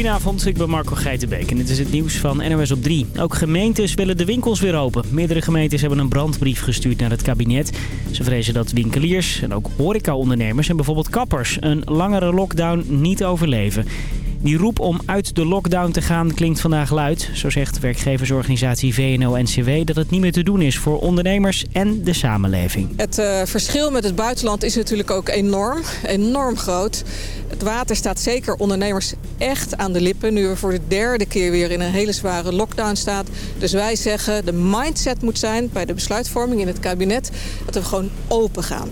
Goedenavond, ik ben Marco Geitenbeek en dit is het nieuws van NOS op 3. Ook gemeentes willen de winkels weer open. Meerdere gemeentes hebben een brandbrief gestuurd naar het kabinet. Ze vrezen dat winkeliers en ook horecaondernemers en bijvoorbeeld kappers... een langere lockdown niet overleven. Die roep om uit de lockdown te gaan klinkt vandaag luid. Zo zegt werkgeversorganisatie VNO-NCW dat het niet meer te doen is voor ondernemers en de samenleving. Het uh, verschil met het buitenland is natuurlijk ook enorm, enorm groot. Het water staat zeker ondernemers echt aan de lippen... nu we voor de derde keer weer in een hele zware lockdown staan. Dus wij zeggen de mindset moet zijn bij de besluitvorming in het kabinet... dat we gewoon open gaan.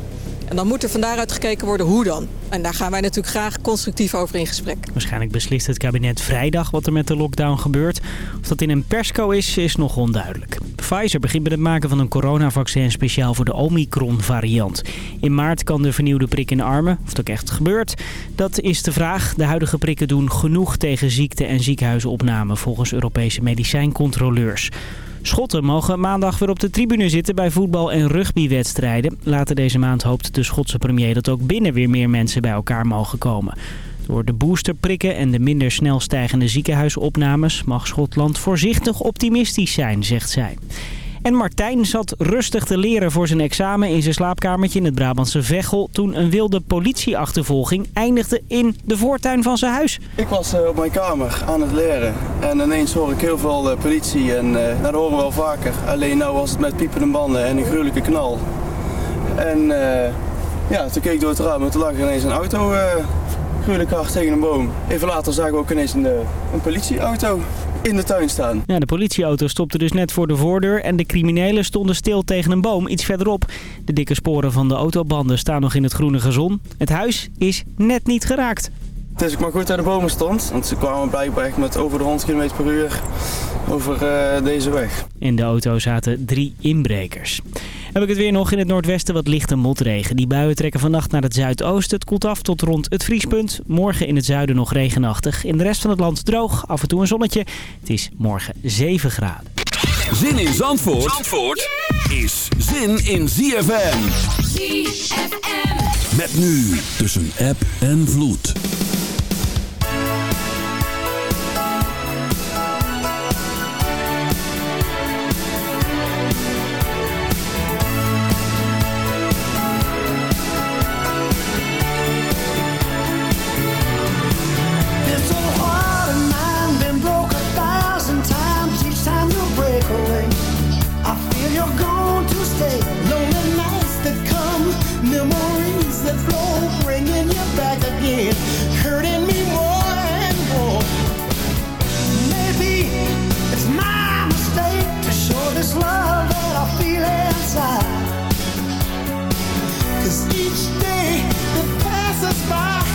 En dan moet er van daaruit gekeken worden hoe dan. En daar gaan wij natuurlijk graag constructief over in gesprek. Waarschijnlijk beslist het kabinet vrijdag wat er met de lockdown gebeurt. Of dat in een persco is, is nog onduidelijk. Pfizer begint met het maken van een coronavaccin speciaal voor de Omicron-variant. In maart kan de vernieuwde prik in de armen. Of dat ook echt gebeurt, dat is de vraag. De huidige prikken doen genoeg tegen ziekte- en ziekenhuisopname volgens Europese medicijncontroleurs. Schotten mogen maandag weer op de tribune zitten bij voetbal- en rugbywedstrijden. Later deze maand hoopt de Schotse premier dat ook binnen weer meer mensen bij elkaar mogen komen. Door de boosterprikken en de minder snel stijgende ziekenhuisopnames mag Schotland voorzichtig optimistisch zijn, zegt zij. En Martijn zat rustig te leren voor zijn examen in zijn slaapkamertje in het Brabantse Veghel... toen een wilde politieachtervolging eindigde in de voortuin van zijn huis. Ik was uh, op mijn kamer aan het leren en ineens hoor ik heel veel uh, politie en uh, dat horen we wel vaker. Alleen nou was het met piepende banden en een gruwelijke knal. En ja, toen keek ik door het raam en toen lag ineens een auto gruwelijk hard tegen een boom. Even later zagen we ook ineens een, een politieauto in de tuin staan. Ja, de politieauto stopte dus net voor de voordeur en de criminelen stonden stil tegen een boom iets verderop. De dikke sporen van de autobanden staan nog in het groene gezon. Het huis is net niet geraakt. Het is ook maar goed dat de bomen stond, want ze kwamen blijkbaar echt met over de 100 km per uur over uh, deze weg. In de auto zaten drie inbrekers. Heb ik het weer nog in het noordwesten wat lichte motregen. Die buien trekken vannacht naar het zuidoosten. Het koelt af tot rond het vriespunt. Morgen in het zuiden nog regenachtig. In de rest van het land droog, af en toe een zonnetje. Het is morgen 7 graden. Zin in Zandvoort, Zandvoort is zin in ZFM. ZFM. Met nu tussen app en vloed. spot.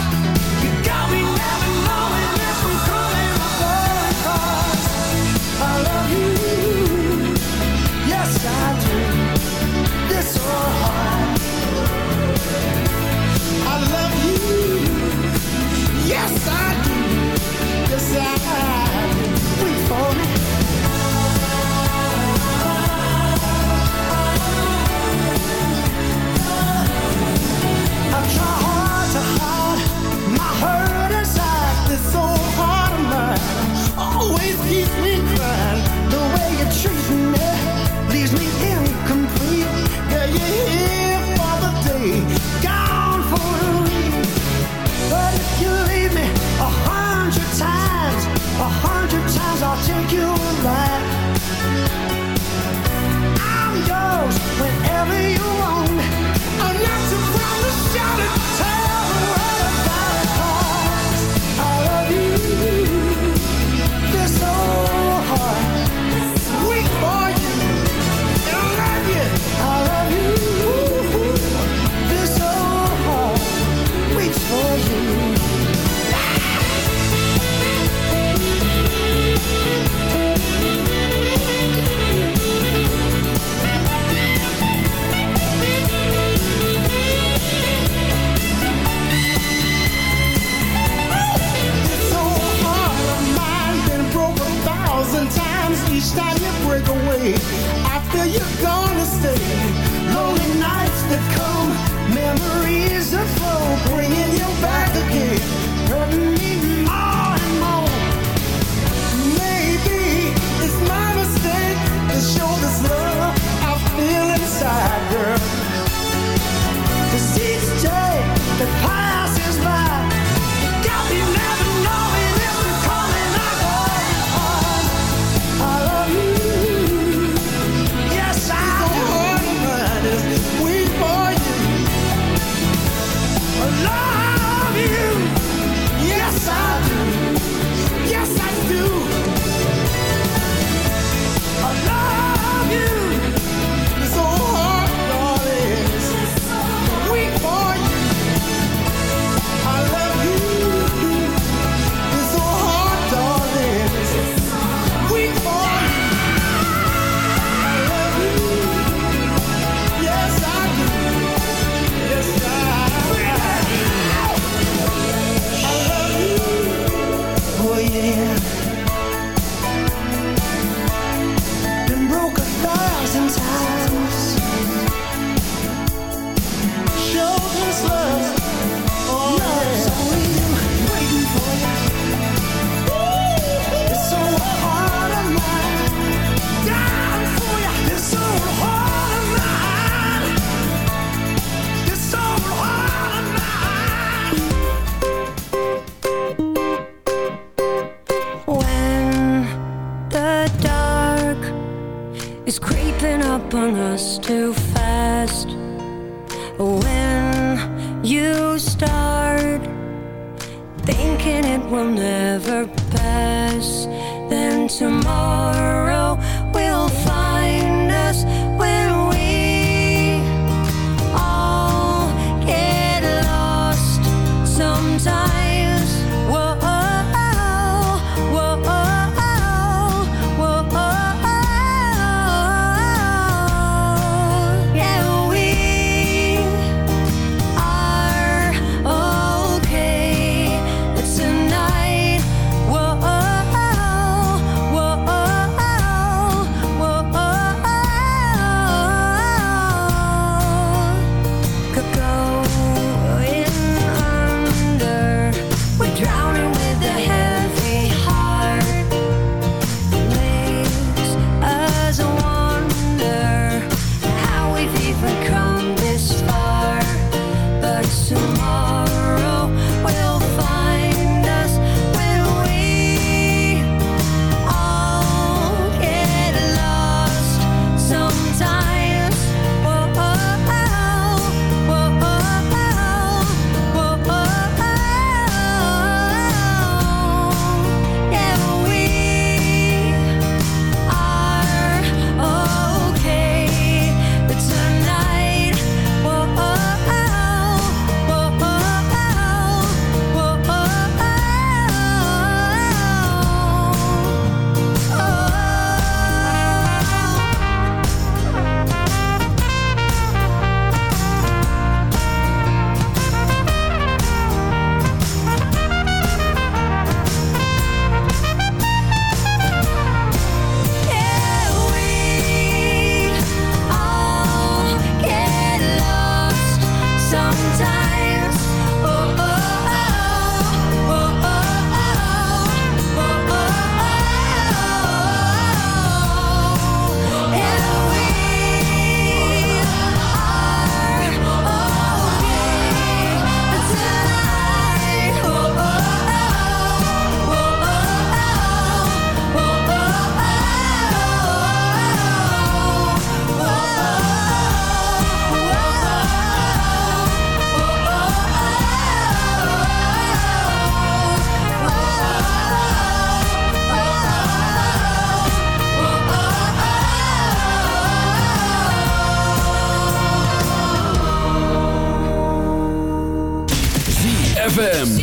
ZFM.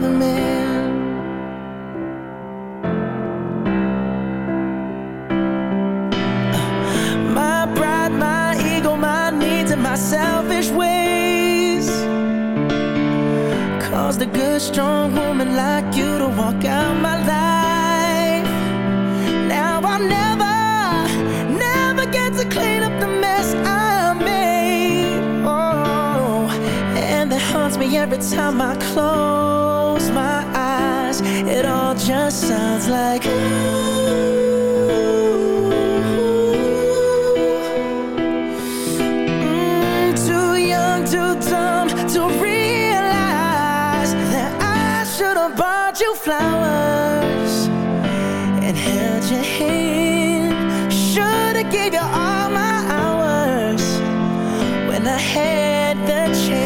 government should have bought you flowers and held your hand. Should have gave you all my hours when I had the chance.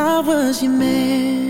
I was your man.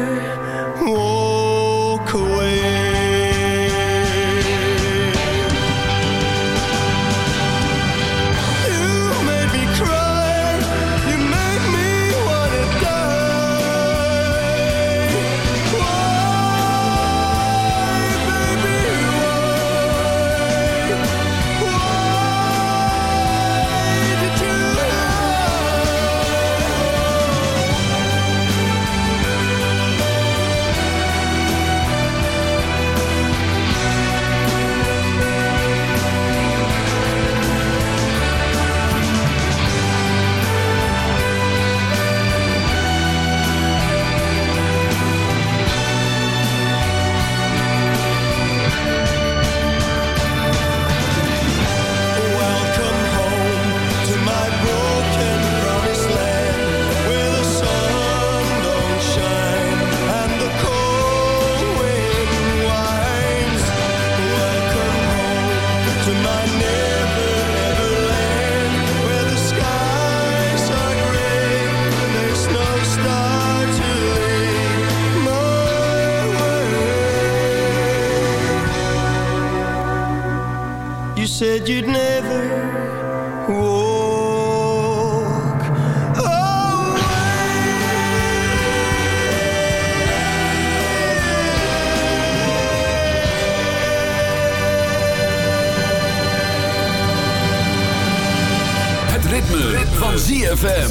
ritme, ritme. van ZFM.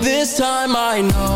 This time I know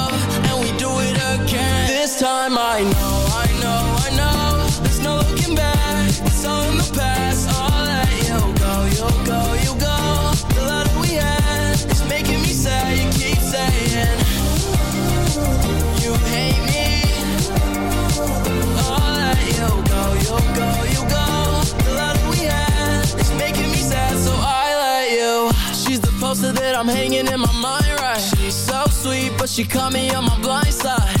This time I know, I know, I know. There's no looking back, it's all in the past. I'll let you go, you go, you go. The love that we had is making me sad. You keep saying You hate me. I'll let you go, you go, you go. The love that we had is making me sad. So I let you. She's the poster that I'm hanging in my mind right. She's so sweet, but she caught me on my blind side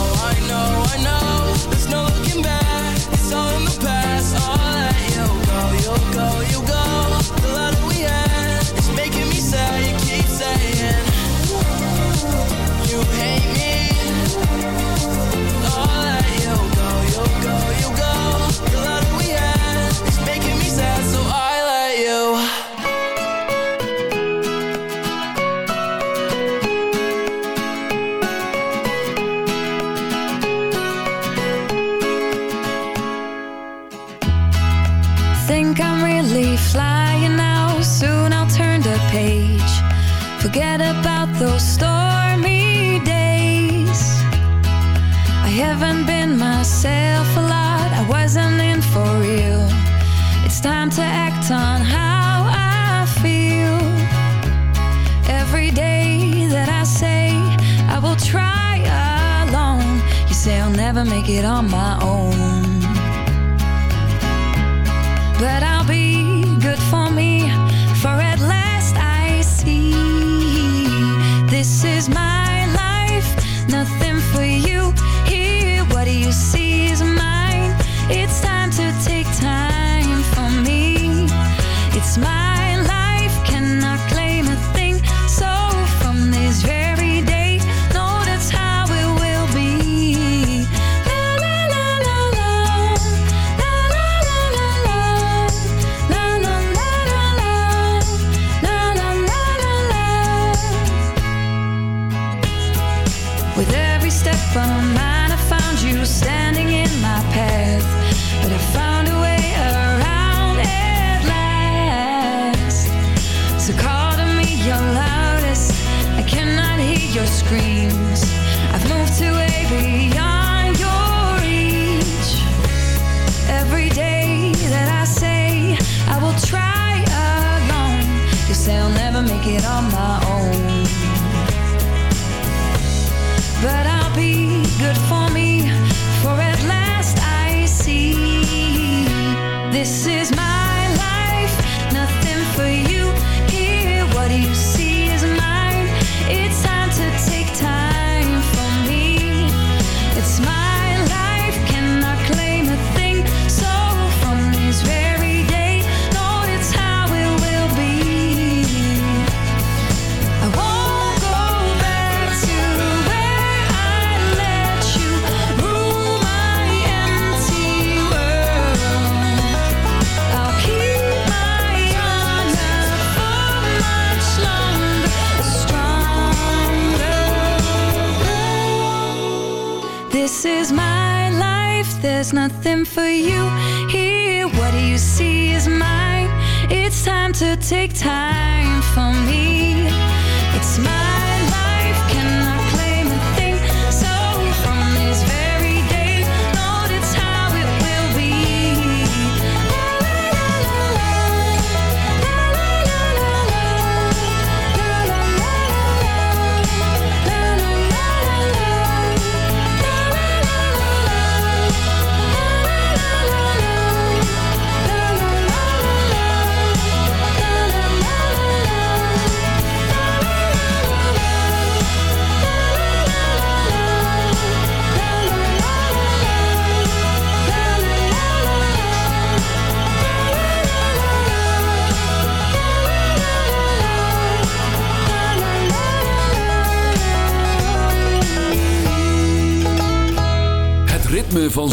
it on my own.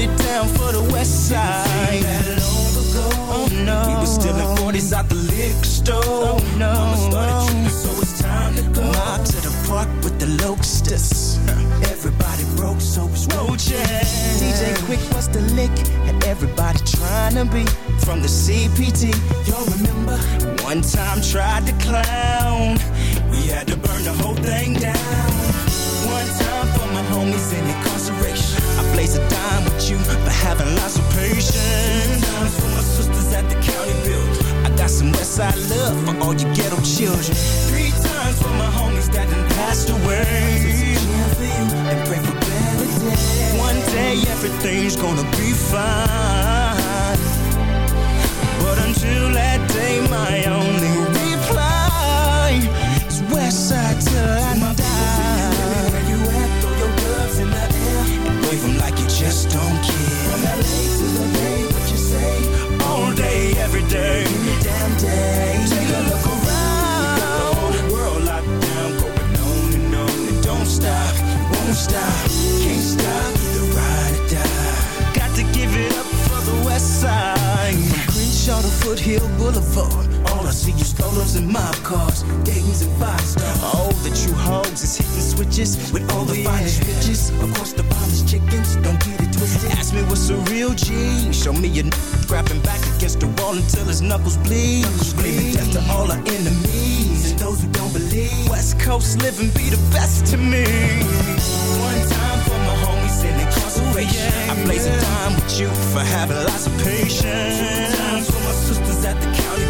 put it down for the west side. Oh, no. We were still in 40s out the liquor store. Oh, no. Mama started tripping, so it's time to go. Mob to the park with the locusts. Everybody broke, so it's roaches. DJ Quick was the lick, and everybody trying to be from the CPT. Y'all remember? One time tried to clown. We had to burn the whole thing down. One time for my homies in incarceration place a dime with you for having lots of patience. Times for my sisters at the county building. I got some Westside love for all you ghetto children. Three times for my homies that done passed away. for you and pray for better days. One day everything's gonna be fine. But until that day, my only reply is Westside. Is and mob cars, Dayton's and five stars. Oh, the true hoes is hitting switches with all the finest bitches. Of course, the finest chickens, don't get it twisted. Ask me what's a real G. Show me a n grabbing back against the wall until his knuckles bleed. Screaming death to all our enemies and those who don't believe. West Coast living be the best to me. One time for my homies in incarceration. Oh, I blaze a time with you for having lots of patience. Two times for my sisters at the county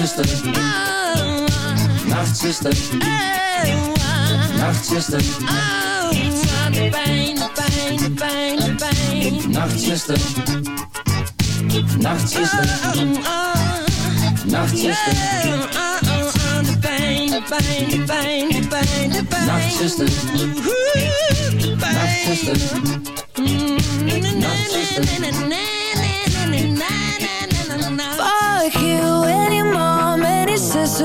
Nachtzuster, Oh, Nachtzuster, oh, Nachtzuster, oh. Iets aan de pijn, de pijn, de pijn, de pijn. Nachtzuster, Nachtzuster, Oh, oh. Nachtzuster, Oh, oh, oh, de pijn, de pijn, de pijn, de pijn, de pijn. Nachtzuster, pijn. Nachtzuster,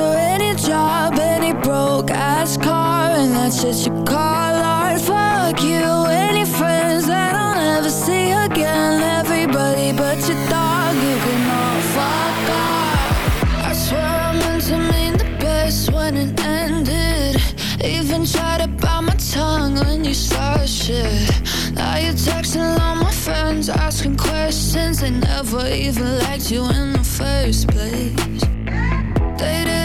any job, any broke ass car, and that's shit you call art. Fuck you, any friends that I'll never see again. Everybody but your dog, you can all fuck off. I swear I meant to mean the best when it ended. Even tried to bite my tongue when you started shit. Now you're texting all my friends, asking questions. They never even liked you in the first place. Dated a